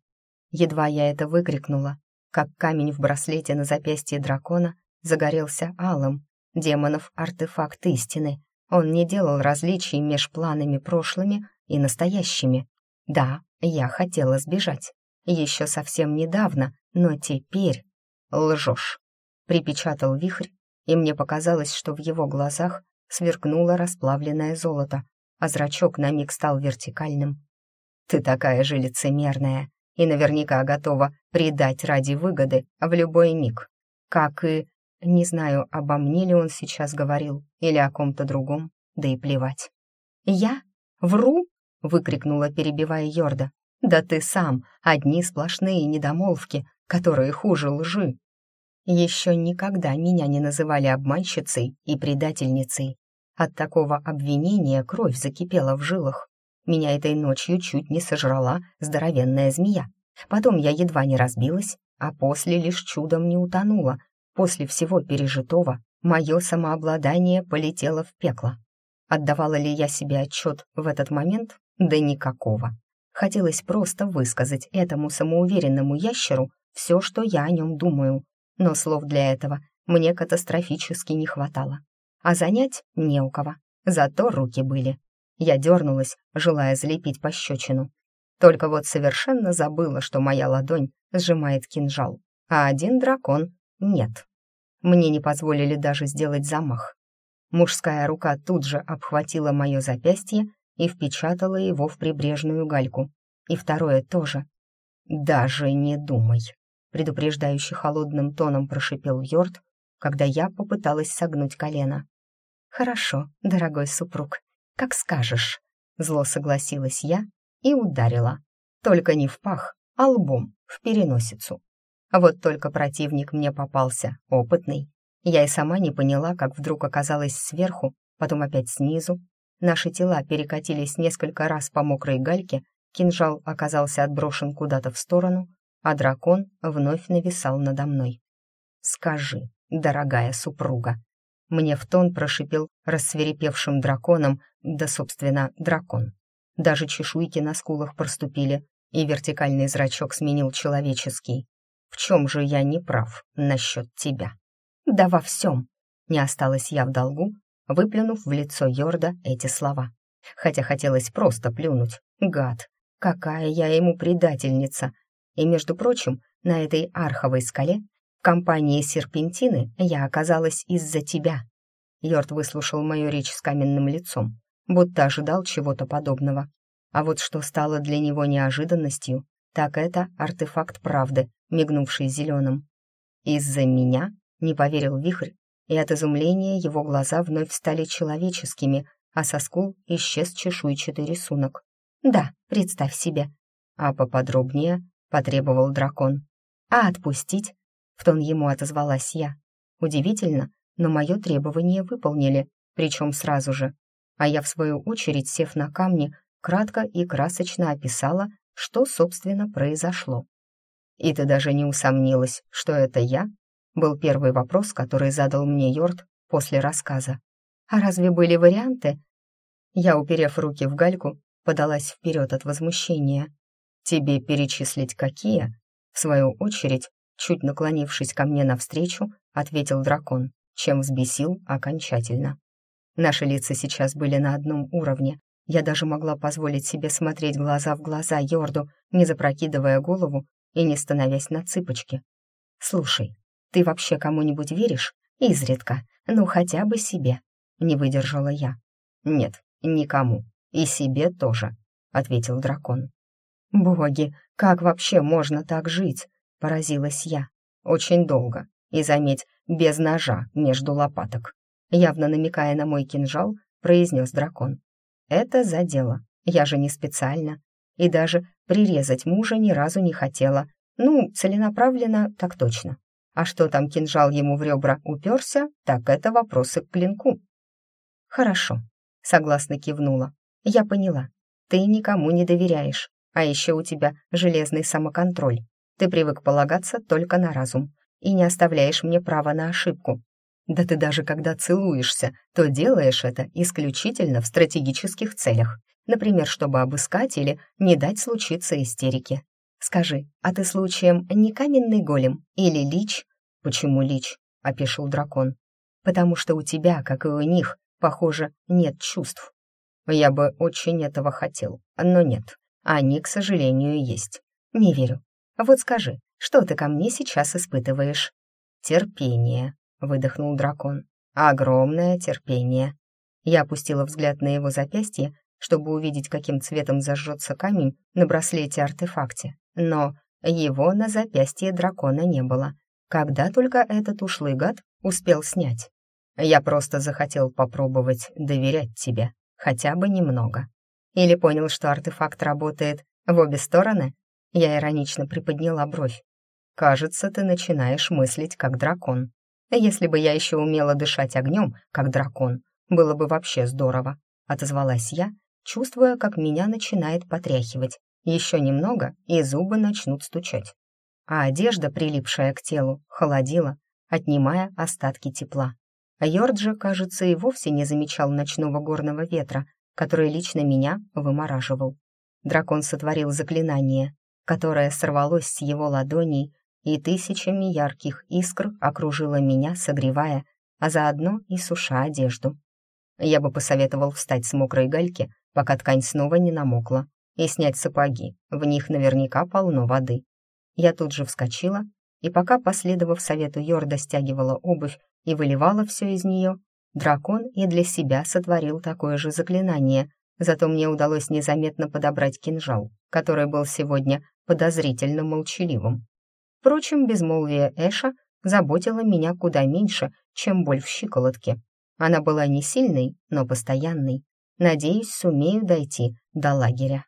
Едва я это выкрикнула, как камень в браслете на запястье дракона загорелся алым, демонов артефакт истины. Он не делал различий меж планами прошлыми и настоящими. Да, я хотела сбежать. Еще совсем недавно, но теперь «Лжешь», — припечатал вихрь, и мне показалось, что в его глазах сверкнуло расплавленное золото, а зрачок на миг стал вертикальным. «Ты такая же лицемерная и наверняка готова предать ради выгоды в любой миг, как и...» Не знаю, обо мне ли он сейчас говорил или о ком-то другом, да и плевать. «Я? Вру?» — выкрикнула, перебивая Йорда. «Да ты сам, одни сплошные недомолвки, которые хуже лжи. Еще никогда меня не называли обманщицей и предательницей. От такого обвинения кровь закипела в жилах. Меня этой ночью чуть не сожрала здоровенная змея. Потом я едва не разбилась, а после лишь чудом не утонула. После всего пережитого мое самообладание полетело в пекло. Отдавала ли я себе отчет в этот момент? Да никакого. Хотелось просто высказать этому самоуверенному ящеру все, что я о нем думаю. но слов для этого мне катастрофически не хватало. А занять не у кого, зато руки были. Я дернулась, желая залепить пощечину. Только вот совершенно забыла, что моя ладонь сжимает кинжал, а один дракон — нет. Мне не позволили даже сделать замах. Мужская рука тут же обхватила мое запястье и впечатала его в прибрежную гальку. И второе тоже. «Даже не думай», — предупреждающий холодным тоном прошипел Йорд, когда я попыталась согнуть колено. «Хорошо, дорогой супруг, как скажешь», — зло согласилась я и ударила. Только не в пах, а лбом, в переносицу. Вот только противник мне попался, опытный. Я и сама не поняла, как вдруг оказалась сверху, потом опять снизу. Наши тела перекатились несколько раз по мокрой гальке, кинжал оказался отброшен куда-то в сторону, а дракон вновь нависал надо мной. «Скажи, дорогая супруга!» Мне в тон прошипел рассверепевшим драконом, да, собственно, дракон. Даже чешуйки на скулах проступили, и вертикальный зрачок сменил человеческий. В чем же я не прав насчет тебя? Да во всем. Не осталась я в долгу, выплюнув в лицо Йорда эти слова. Хотя хотелось просто плюнуть. Гад, какая я ему предательница. И, между прочим, на этой арховой скале в компании серпентины я оказалась из-за тебя. Йорд выслушал мою речь с каменным лицом, будто ожидал чего-то подобного. А вот что стало для него неожиданностью, так это артефакт правды, мигнувший зеленым. «Из-за меня?» — не поверил вихрь, и от изумления его глаза вновь стали человеческими, а со скул исчез чешуйчатый рисунок. «Да, представь себе». «А поподробнее?» — потребовал дракон. «А отпустить?» — в тон ему отозвалась я. Удивительно, но мое требование выполнили, причем сразу же. А я, в свою очередь, сев на камни, кратко и красочно описала, что, собственно, произошло. «И ты даже не усомнилась, что это я?» был первый вопрос, который задал мне Йорд после рассказа. «А разве были варианты?» Я, уперев руки в гальку, подалась вперед от возмущения. «Тебе перечислить какие?» В свою очередь, чуть наклонившись ко мне навстречу, ответил дракон, чем взбесил окончательно. Наши лица сейчас были на одном уровне. Я даже могла позволить себе смотреть глаза в глаза Йорду, не запрокидывая голову и не становясь на цыпочки. «Слушай, ты вообще кому-нибудь веришь? Изредка, ну хотя бы себе», — не выдержала я. «Нет, никому, и себе тоже», — ответил дракон. «Боги, как вообще можно так жить?» — поразилась я. «Очень долго, и, заметь, без ножа между лопаток», явно намекая на мой кинжал, произнес дракон. «Это за дело, я же не специально, и даже прирезать мужа ни разу не хотела. Ну, целенаправленно, так точно. А что там кинжал ему в ребра уперся, так это вопросы к клинку. «Хорошо», — согласно кивнула. «Я поняла. Ты никому не доверяешь, а еще у тебя железный самоконтроль. Ты привык полагаться только на разум и не оставляешь мне права на ошибку. Да ты даже когда целуешься, то делаешь это исключительно в стратегических целях, например, чтобы обыскать или не дать случиться истерике. Скажи, а ты случаем не каменный голем или лич? Почему лич? опешил дракон. Потому что у тебя, как и у них, похоже, нет чувств. Я бы очень этого хотел, но нет. Они, к сожалению, есть. Не верю. Вот скажи, что ты ко мне сейчас испытываешь? Терпение, выдохнул дракон. Огромное терпение. Я опустила взгляд на его запястье, чтобы увидеть, каким цветом зажжется камень на браслете-артефакте но его на запястье дракона не было. Когда только этот ушлый гад успел снять. Я просто захотел попробовать доверять тебе, хотя бы немного. Или понял, что артефакт работает в обе стороны? Я иронично приподняла бровь. Кажется, ты начинаешь мыслить как дракон. Если бы я еще умела дышать огнем, как дракон, было бы вообще здорово, отозвалась я, чувствуя, как меня начинает потряхивать. Еще немного, и зубы начнут стучать. А одежда, прилипшая к телу, холодила, отнимая остатки тепла. А Йорджи, кажется, и вовсе не замечал ночного горного ветра, который лично меня вымораживал. Дракон сотворил заклинание, которое сорвалось с его ладоней и тысячами ярких искр окружила меня, согревая, а заодно и суша одежду. Я бы посоветовал встать с мокрой гальки, пока ткань снова не намокла, и снять сапоги, в них наверняка полно воды. Я тут же вскочила, и пока, последовав совету Йорда, стягивала обувь и выливала все из нее, дракон и для себя сотворил такое же заклинание, зато мне удалось незаметно подобрать кинжал, который был сегодня подозрительно молчаливым. Впрочем, безмолвие Эша заботило меня куда меньше, чем боль в щиколотке. Она была не сильной, но постоянной. Надеюсь, сумею дойти до лагеря.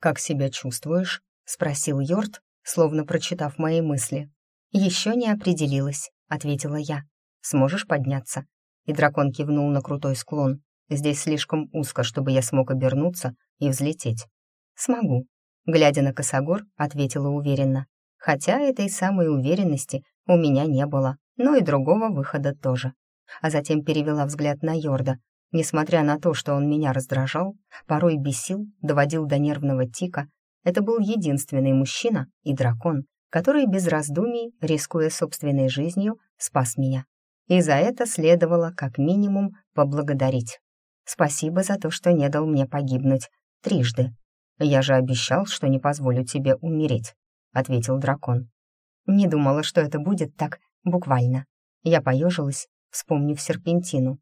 «Как себя чувствуешь?» — спросил Йорд, словно прочитав мои мысли. «Еще не определилась», — ответила я. «Сможешь подняться?» И дракон кивнул на крутой склон. «Здесь слишком узко, чтобы я смог обернуться и взлететь». «Смогу», — глядя на косогор, ответила уверенно. Хотя этой самой уверенности у меня не было, но и другого выхода тоже. А затем перевела взгляд на Йорда. Несмотря на то, что он меня раздражал, порой бесил, доводил до нервного тика, это был единственный мужчина и дракон, который без раздумий, рискуя собственной жизнью, спас меня. И за это следовало как минимум поблагодарить. Спасибо за то, что не дал мне погибнуть. Трижды. Я же обещал, что не позволю тебе умереть. — ответил дракон. Не думала, что это будет так буквально. Я поежилась, вспомнив серпентину.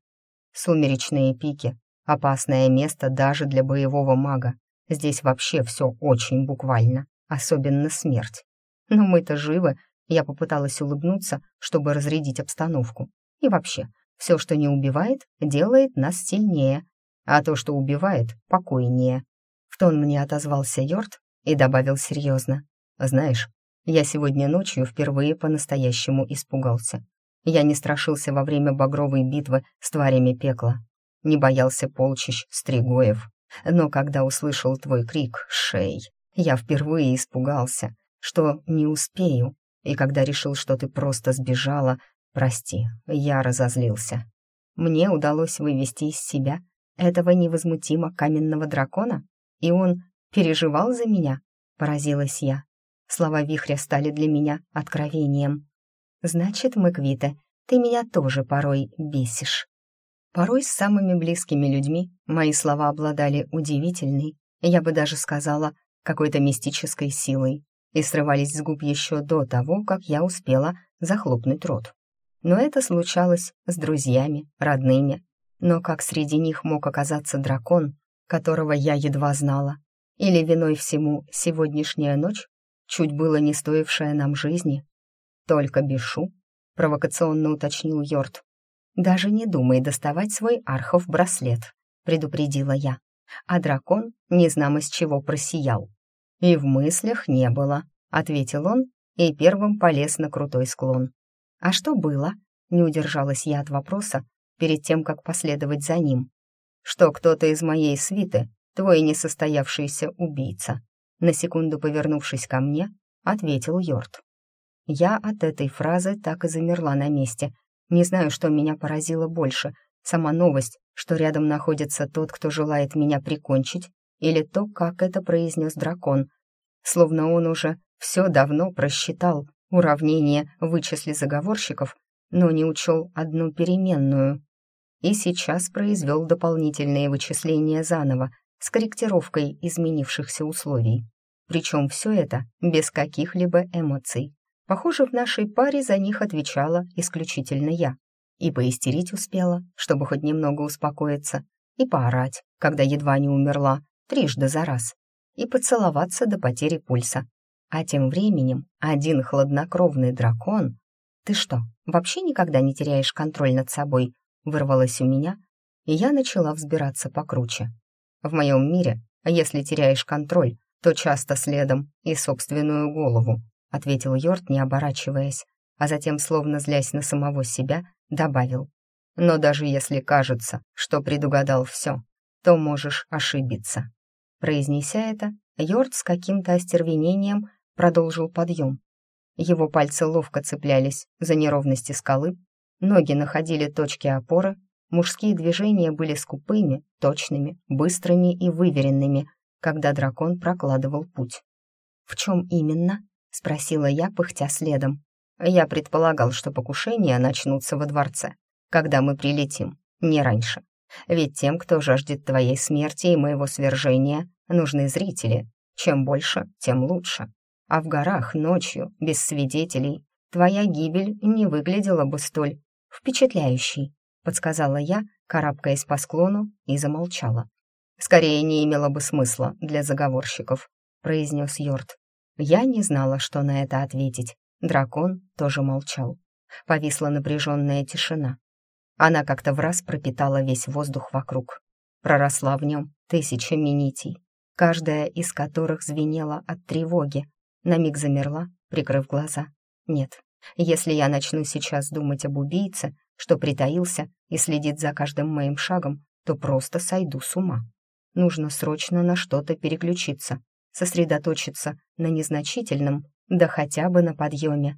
Сумеречные пики — опасное место даже для боевого мага. Здесь вообще все очень буквально, особенно смерть. Но мы-то живы, я попыталась улыбнуться, чтобы разрядить обстановку. И вообще, все, что не убивает, делает нас сильнее, а то, что убивает, покойнее. В тон мне отозвался Йорд и добавил серьезно. Знаешь, я сегодня ночью впервые по-настоящему испугался. Я не страшился во время багровой битвы с тварями пекла, не боялся полчищ стригоев. Но когда услышал твой крик «Шей!», я впервые испугался, что не успею, и когда решил, что ты просто сбежала, прости, я разозлился. Мне удалось вывести из себя этого невозмутимо каменного дракона, и он переживал за меня, поразилась я. Слова вихря стали для меня откровением. «Значит, мы квиты. Ты меня тоже порой бесишь». Порой с самыми близкими людьми мои слова обладали удивительной, я бы даже сказала, какой-то мистической силой, и срывались с губ еще до того, как я успела захлопнуть рот. Но это случалось с друзьями, родными. Но как среди них мог оказаться дракон, которого я едва знала? Или виной всему сегодняшняя ночь? Чуть было не стоившая нам жизни. Только бешу, провокационно уточнил Йорд. Даже не думай доставать свой архов браслет, предупредила я. А дракон незнамо с чего просиял. И в мыслях не было, ответил он и первым полез на крутой склон. А что было? Не удержалась я от вопроса перед тем, как последовать за ним. Что кто-то из моей свиты, твой несостоявшийся убийца, на секунду повернувшись ко мне, ответил Йорд. Я от этой фразы так и замерла на месте. Не знаю, что меня поразило больше. Сама новость, что рядом находится тот, кто желает меня прикончить, или то, как это произнес дракон. Словно он уже все давно просчитал, уравнение вычисли заговорщиков, но не учел одну переменную. И сейчас произвел дополнительные вычисления заново, с корректировкой изменившихся условий. Причем все это без каких-либо эмоций. Похоже, в нашей паре за них отвечала исключительно я. И поистерить успела, чтобы хоть немного успокоиться, и поорать, когда едва не умерла, трижды за раз, и поцеловаться до потери пульса. А тем временем один хладнокровный дракон... «Ты что, вообще никогда не теряешь контроль над собой?» вырвалось у меня, и я начала взбираться покруче. В моем мире, если теряешь контроль, то часто следом и собственную голову», — ответил Йорд, не оборачиваясь, а затем, словно злясь на самого себя, добавил. «Но даже если кажется, что предугадал все, то можешь ошибиться». Произнеся это, Йорд с каким-то остервенением продолжил подъем. Его пальцы ловко цеплялись за неровности скалы, ноги находили точки опоры, Мужские движения были скупыми, точными, быстрыми и выверенными, когда дракон прокладывал путь. «В чем именно?» — спросила я, пыхтя следом. Я предполагал, что покушения начнутся во дворце, когда мы прилетим, не раньше. Ведь тем, кто жаждет твоей смерти и моего свержения, нужны зрители. Чем больше, тем лучше. А в горах ночью, без свидетелей, твоя гибель не выглядела бы столь впечатляющей, подсказала я, карабкаясь по склону, и замолчала. «Скорее не имело бы смысла для заговорщиков», — произнес Йорд. Я не знала, что на это ответить. Дракон тоже молчал. Повисла напряженная тишина. Она как-то в раз пропитала весь воздух вокруг. Проросла в нем тысяча нитей, каждая из которых звенела от тревоги. На миг замерла, прикрыв глаза. Нет, если я начну сейчас думать об убийце, что притаился и следит за каждым моим шагом, то просто сойду с ума. Нужно срочно на что-то переключиться, сосредоточиться на незначительном, да хотя бы на подъеме.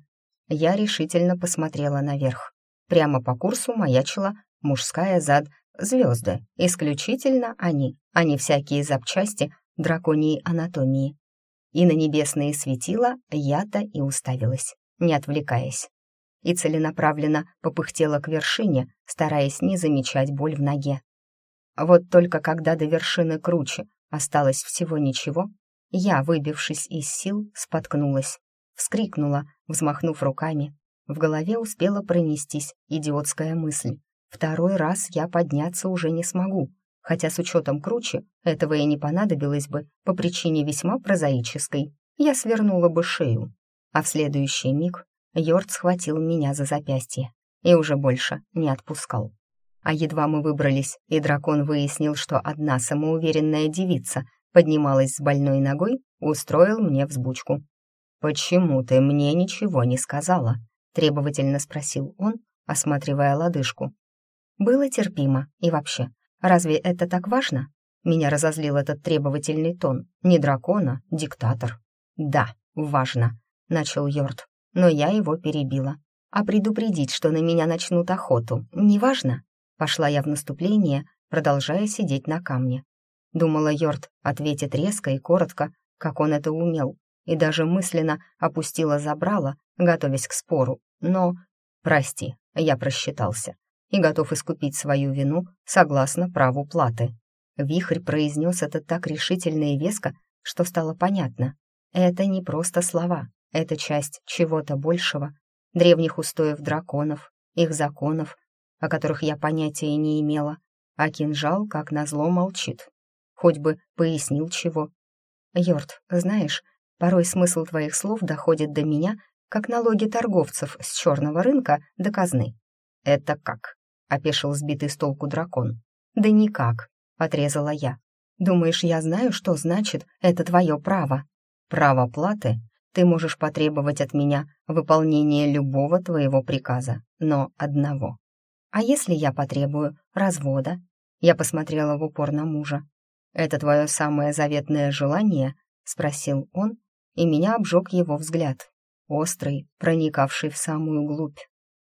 Я решительно посмотрела наверх. Прямо по курсу маячила мужская зад звезды, исключительно они, а не всякие запчасти драконьей анатомии. И на небесные светила я-то и уставилась, не отвлекаясь и целенаправленно попыхтела к вершине, стараясь не замечать боль в ноге. Вот только когда до вершины круче осталось всего ничего, я, выбившись из сил, споткнулась, вскрикнула, взмахнув руками. В голове успела пронестись идиотская мысль. Второй раз я подняться уже не смогу, хотя с учетом круче этого и не понадобилось бы по причине весьма прозаической. Я свернула бы шею, а в следующий миг Йорд схватил меня за запястье и уже больше не отпускал. А едва мы выбрались, и дракон выяснил, что одна самоуверенная девица поднималась с больной ногой, устроил мне взбучку. «Почему ты мне ничего не сказала?» — требовательно спросил он, осматривая лодыжку. Было терпимо, и вообще, разве это так важно? Меня разозлил этот требовательный тон. Не дракона, диктатор. «Да, важно», — начал Йорд но я его перебила. А предупредить, что на меня начнут охоту, неважно. Пошла я в наступление, продолжая сидеть на камне. Думала, Йорд ответит резко и коротко, как он это умел, и даже мысленно опустила забрала, готовясь к спору. Но, прости, я просчитался и готов искупить свою вину согласно праву платы. Вихрь произнес это так решительно и веско, что стало понятно. Это не просто слова, это часть чего-то большего, древних устоев драконов, их законов, о которых я понятия не имела, а кинжал, как назло, молчит. Хоть бы пояснил чего. Йорд, знаешь, порой смысл твоих слов доходит до меня, как налоги торговцев с черного рынка до казны. «Это как?» — опешил сбитый с толку дракон. «Да никак», — отрезала я. «Думаешь, я знаю, что значит «это твое право»?» «Право платы ты можешь потребовать от меня выполнения любого твоего приказа, но одного. А если я потребую развода? Я посмотрела в упор на мужа. «Это твое самое заветное желание?» — спросил он, и меня обжег его взгляд, острый, проникавший в самую глубь.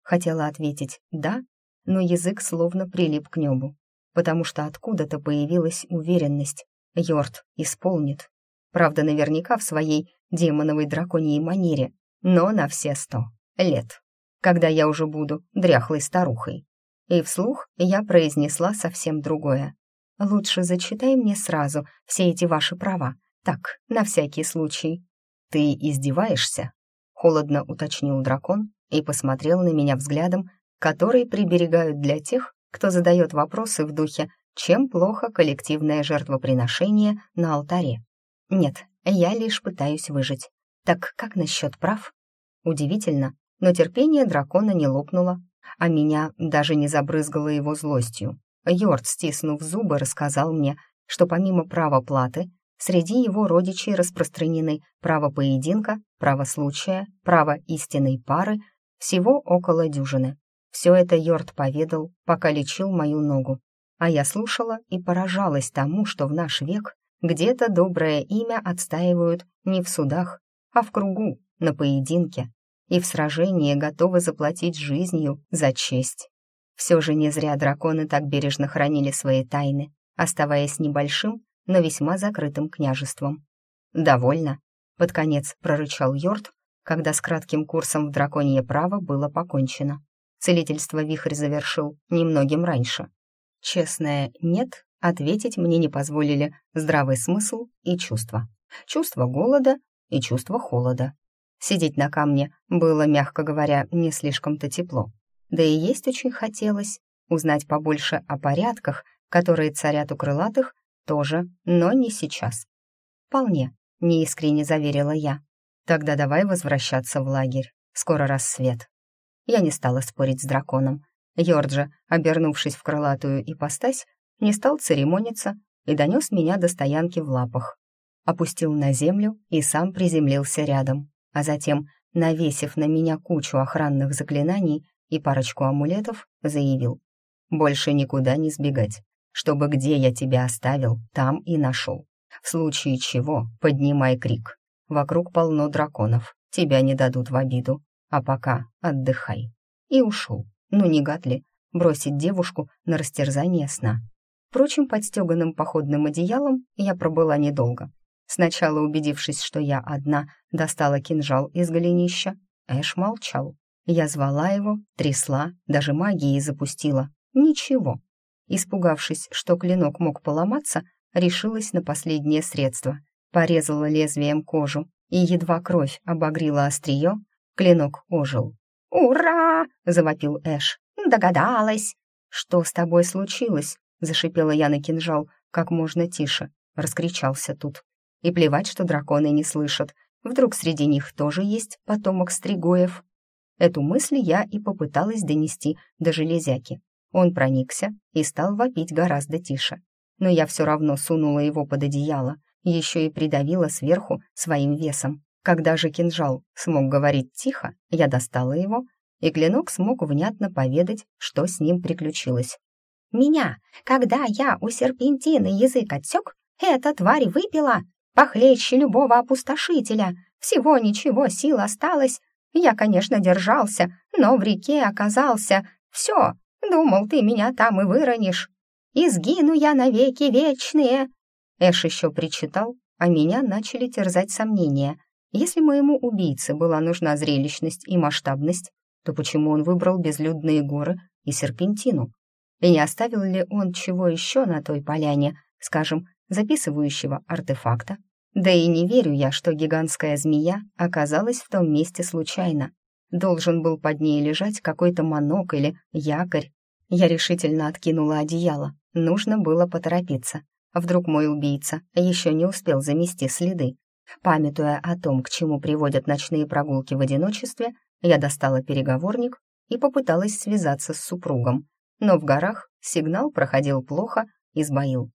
Хотела ответить «да», но язык словно прилип к небу, потому что откуда-то появилась уверенность. Йорд исполнит. Правда, наверняка в своей демоновой драконьей манере, но на все сто лет, когда я уже буду дряхлой старухой. И вслух я произнесла совсем другое. «Лучше зачитай мне сразу все эти ваши права, так, на всякий случай». «Ты издеваешься?» — холодно уточнил дракон и посмотрел на меня взглядом, который приберегают для тех, кто задает вопросы в духе «Чем плохо коллективное жертвоприношение на алтаре?» Нет, я лишь пытаюсь выжить. Так как насчет прав? Удивительно, но терпение дракона не лопнуло, а меня даже не забрызгало его злостью. Йорд, стиснув зубы, рассказал мне, что помимо права платы, среди его родичей распространены право поединка, право случая, право истинной пары, всего около дюжины. Все это Йорд поведал, пока лечил мою ногу. А я слушала и поражалась тому, что в наш век где-то доброе имя отстаивают не в судах, а в кругу, на поединке, и в сражении готовы заплатить жизнью за честь. Все же не зря драконы так бережно хранили свои тайны, оставаясь небольшим, но весьма закрытым княжеством. «Довольно», — под конец прорычал Йорд, когда с кратким курсом в драконье право было покончено. Целительство вихрь завершил немногим раньше. Честное «нет» ответить мне не позволили здравый смысл и чувство. Чувство голода и чувство холода. Сидеть на камне было, мягко говоря, не слишком-то тепло. Да и есть очень хотелось. Узнать побольше о порядках, которые царят у крылатых, тоже, но не сейчас. «Вполне», — неискренне заверила я. «Тогда давай возвращаться в лагерь. Скоро рассвет». Я не стала спорить с драконом. Йорджа, обернувшись в крылатую ипостась, не стал церемониться и донес меня до стоянки в лапах. Опустил на землю и сам приземлился рядом, а затем, навесив на меня кучу охранных заклинаний и парочку амулетов, заявил. «Больше никуда не сбегать. Чтобы где я тебя оставил, там и нашел. В случае чего поднимай крик. Вокруг полно драконов, тебя не дадут в обиду. А пока отдыхай». И ушел. Ну не гад ли бросить девушку на растерзание сна. Впрочем, под стеганым походным одеялом я пробыла недолго. Сначала, убедившись, что я одна, достала кинжал из голенища, Эш молчал. Я звала его, трясла, даже магией запустила. Ничего. Испугавшись, что клинок мог поломаться, решилась на последнее средство. Порезала лезвием кожу, и едва кровь обогрила острие, клинок ожил. «Ура!» — завопил Эш. «Догадалась!» «Что с тобой случилось?» — зашипела я на кинжал как можно тише. Раскричался тут. И плевать, что драконы не слышат. Вдруг среди них тоже есть потомок Стригоев. Эту мысль я и попыталась донести до железяки. Он проникся и стал вопить гораздо тише. Но я все равно сунула его под одеяло, еще и придавила сверху своим весом. Когда же кинжал смог говорить тихо, я достала его, и клинок смог внятно поведать, что с ним приключилось. «Меня, когда я у серпентины язык отсек, эта тварь выпила, похлеще любого опустошителя. Всего ничего, сил осталось. Я, конечно, держался, но в реке оказался. Все, думал, ты меня там и выронишь. И сгину я навеки вечные». Эш еще причитал, а меня начали терзать сомнения — если моему убийце была нужна зрелищность и масштабность, то почему он выбрал безлюдные горы и серпентину? И не оставил ли он чего еще на той поляне, скажем, записывающего артефакта? Да и не верю я, что гигантская змея оказалась в том месте случайно. Должен был под ней лежать какой-то манок или якорь. Я решительно откинула одеяло. Нужно было поторопиться. Вдруг мой убийца еще не успел замести следы. Памятуя о том, к чему приводят ночные прогулки в одиночестве, я достала переговорник и попыталась связаться с супругом. Но в горах сигнал проходил плохо и сбоил.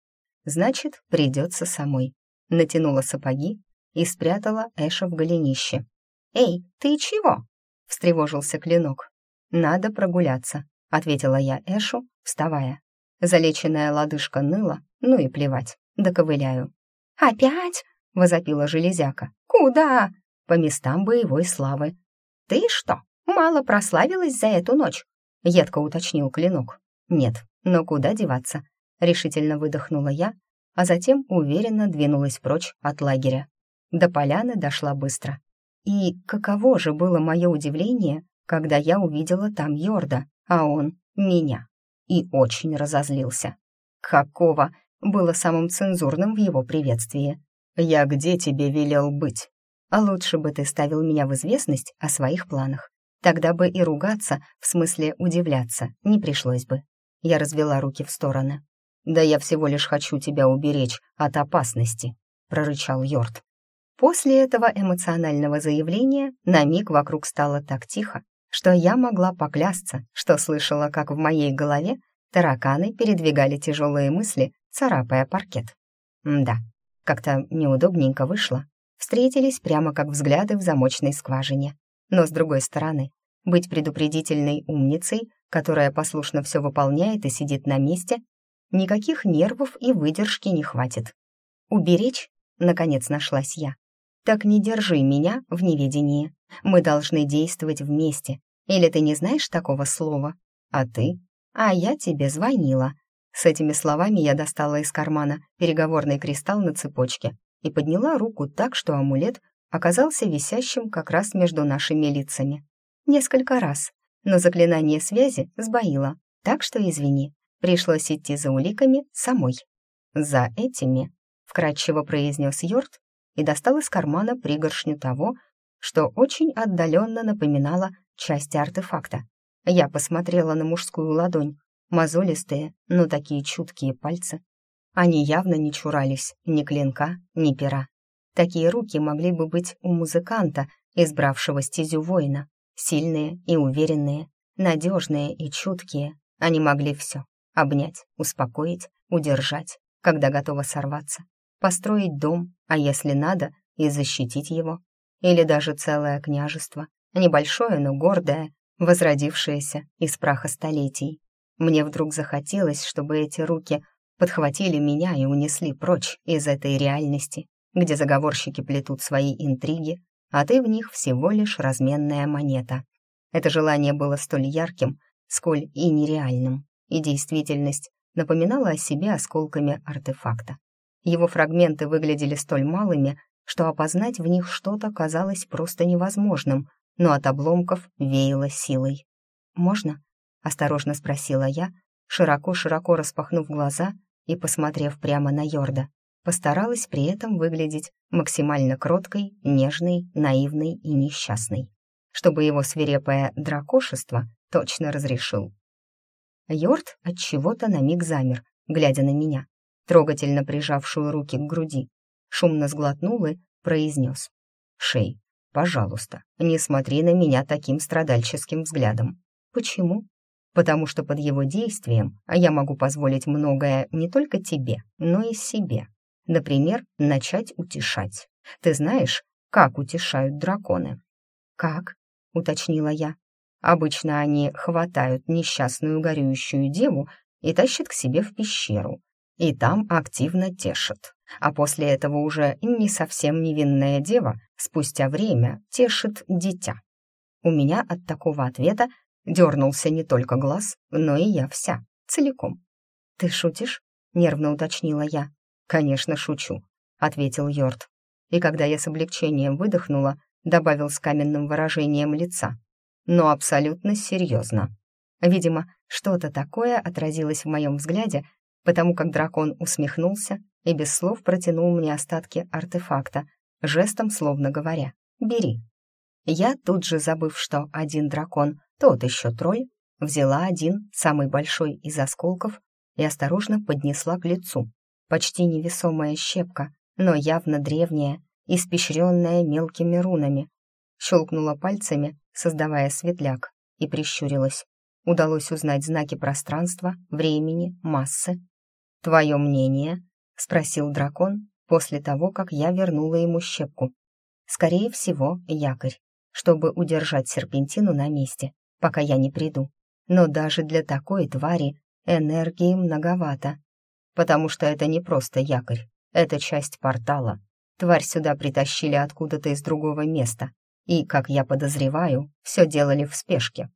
Значит, придется самой. Натянула сапоги и спрятала Эша в голенище. «Эй, ты чего?» — встревожился клинок. «Надо прогуляться», — ответила я Эшу, вставая. Залеченная лодыжка ныла, ну и плевать, доковыляю. «Опять?» — возопила железяка. «Куда?» «По местам боевой славы». «Ты что, мало прославилась за эту ночь?» — едко уточнил клинок. «Нет, но куда деваться?» — решительно выдохнула я, а затем уверенно двинулась прочь от лагеря. До поляны дошла быстро. И каково же было мое удивление, когда я увидела там Йорда, а он — меня. И очень разозлился. «Какого?» было самым цензурным в его приветствии. «Я где тебе велел быть?» А лучше бы ты ставил меня в известность о своих планах. Тогда бы и ругаться, в смысле удивляться, не пришлось бы. Я развела руки в стороны. «Да я всего лишь хочу тебя уберечь от опасности», — прорычал Йорд. После этого эмоционального заявления на миг вокруг стало так тихо, что я могла поклясться, что слышала, как в моей голове тараканы передвигали тяжелые мысли, царапая паркет. Да, как-то неудобненько вышло. Встретились прямо как взгляды в замочной скважине. Но с другой стороны, быть предупредительной умницей, которая послушно все выполняет и сидит на месте, никаких нервов и выдержки не хватит. «Уберечь?» — наконец нашлась я. «Так не держи меня в неведении. Мы должны действовать вместе. Или ты не знаешь такого слова? А ты? А я тебе звонила. С этими словами я достала из кармана переговорный кристалл на цепочке и подняла руку так, что амулет оказался висящим как раз между нашими лицами. Несколько раз, но заклинание связи сбоило, так что извини, пришлось идти за уликами самой. «За этими», — вкратчиво произнес Йорд и достал из кармана пригоршню того, что очень отдаленно напоминало части артефакта. Я посмотрела на мужскую ладонь, мозолистые, но такие чуткие пальцы. Они явно не чурались ни клинка, ни пера. Такие руки могли бы быть у музыканта, избравшего стезю воина. Сильные и уверенные, надежные и чуткие. Они могли все — обнять, успокоить, удержать, когда готова сорваться, построить дом, а если надо, и защитить его. Или даже целое княжество, небольшое, но гордое, возродившееся из праха столетий. Мне вдруг захотелось, чтобы эти руки подхватили меня и унесли прочь из этой реальности, где заговорщики плетут свои интриги, а ты в них всего лишь разменная монета. Это желание было столь ярким, сколь и нереальным, и действительность напоминала о себе осколками артефакта. Его фрагменты выглядели столь малыми, что опознать в них что-то казалось просто невозможным, но от обломков веяло силой. «Можно?» — осторожно спросила я, широко-широко распахнув глаза и посмотрев прямо на Йорда. Постаралась при этом выглядеть максимально кроткой, нежной, наивной и несчастной, чтобы его свирепое дракошество точно разрешил. Йорд от чего-то на миг замер, глядя на меня, трогательно прижавшую руки к груди, шумно сглотнул и произнес. «Шей, пожалуйста, не смотри на меня таким страдальческим взглядом. Почему? Потому что под его действием я могу позволить многое не только тебе, но и себе. Например, начать утешать. Ты знаешь, как утешают драконы?» «Как?» — уточнила я. «Обычно они хватают несчастную горюющую деву и тащат к себе в пещеру, и там активно тешат. А после этого уже не совсем невинная дева спустя время тешит дитя. У меня от такого ответа дернулся не только глаз, но и я вся, целиком. «Ты шутишь?» — нервно уточнила я. «Конечно, шучу», — ответил Йорд. И когда я с облегчением выдохнула, добавил с каменным выражением лица. «Но абсолютно серьезно». Видимо, что-то такое отразилось в моем взгляде, потому как дракон усмехнулся и без слов протянул мне остатки артефакта, жестом словно говоря «бери». Я, тут же забыв, что один дракон, тот еще тролль, взяла один, самый большой из осколков, и осторожно поднесла к лицу. Почти невесомая щепка, но явно древняя, испещренная мелкими рунами. Щелкнула пальцами, создавая светляк, и прищурилась. Удалось узнать знаки пространства, времени, массы, «Твое мнение?» — спросил дракон после того, как я вернула ему щепку. «Скорее всего, якорь, чтобы удержать серпентину на месте, пока я не приду. Но даже для такой твари энергии многовато, потому что это не просто якорь, это часть портала. Тварь сюда притащили откуда-то из другого места, и, как я подозреваю, все делали в спешке.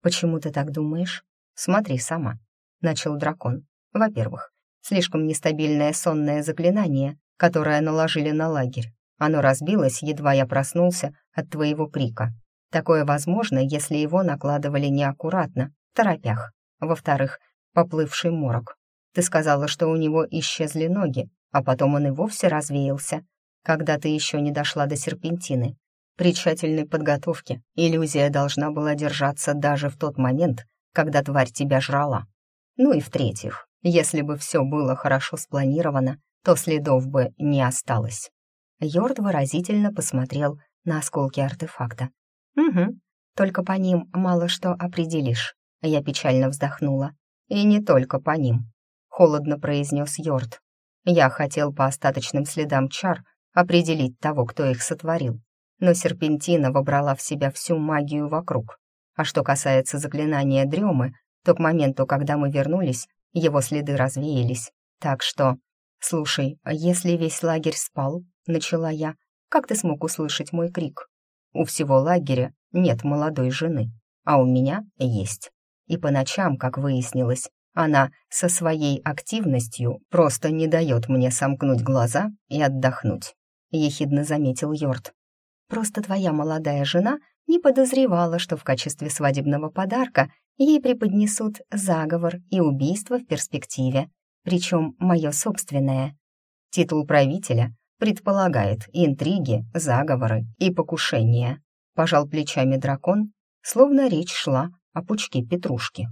«Почему ты так думаешь?» «Смотри сама», — начал дракон. «Во-первых, Слишком нестабильное сонное заклинание, которое наложили на лагерь. Оно разбилось, едва я проснулся от твоего крика. Такое возможно, если его накладывали неаккуратно, в торопях. Во-вторых, поплывший морок. Ты сказала, что у него исчезли ноги, а потом он и вовсе развеялся, когда ты еще не дошла до серпентины. При тщательной подготовке иллюзия должна была держаться даже в тот момент, когда тварь тебя жрала. Ну и в-третьих, если бы все было хорошо спланировано, то следов бы не осталось. Йорд выразительно посмотрел на осколки артефакта. «Угу, только по ним мало что определишь», — я печально вздохнула. «И не только по ним», — холодно произнес Йорд. «Я хотел по остаточным следам чар определить того, кто их сотворил, но серпентина вобрала в себя всю магию вокруг. А что касается заклинания дремы, то к моменту, когда мы вернулись, его следы развеялись. Так что... «Слушай, а если весь лагерь спал?» — начала я. «Как ты смог услышать мой крик?» «У всего лагеря нет молодой жены, а у меня есть. И по ночам, как выяснилось, она со своей активностью просто не дает мне сомкнуть глаза и отдохнуть», — ехидно заметил Йорд. Просто твоя молодая жена не подозревала, что в качестве свадебного подарка ей преподнесут заговор и убийство в перспективе, причем мое собственное. Титул правителя предполагает интриги, заговоры и покушения. Пожал плечами дракон, словно речь шла о пучке петрушки.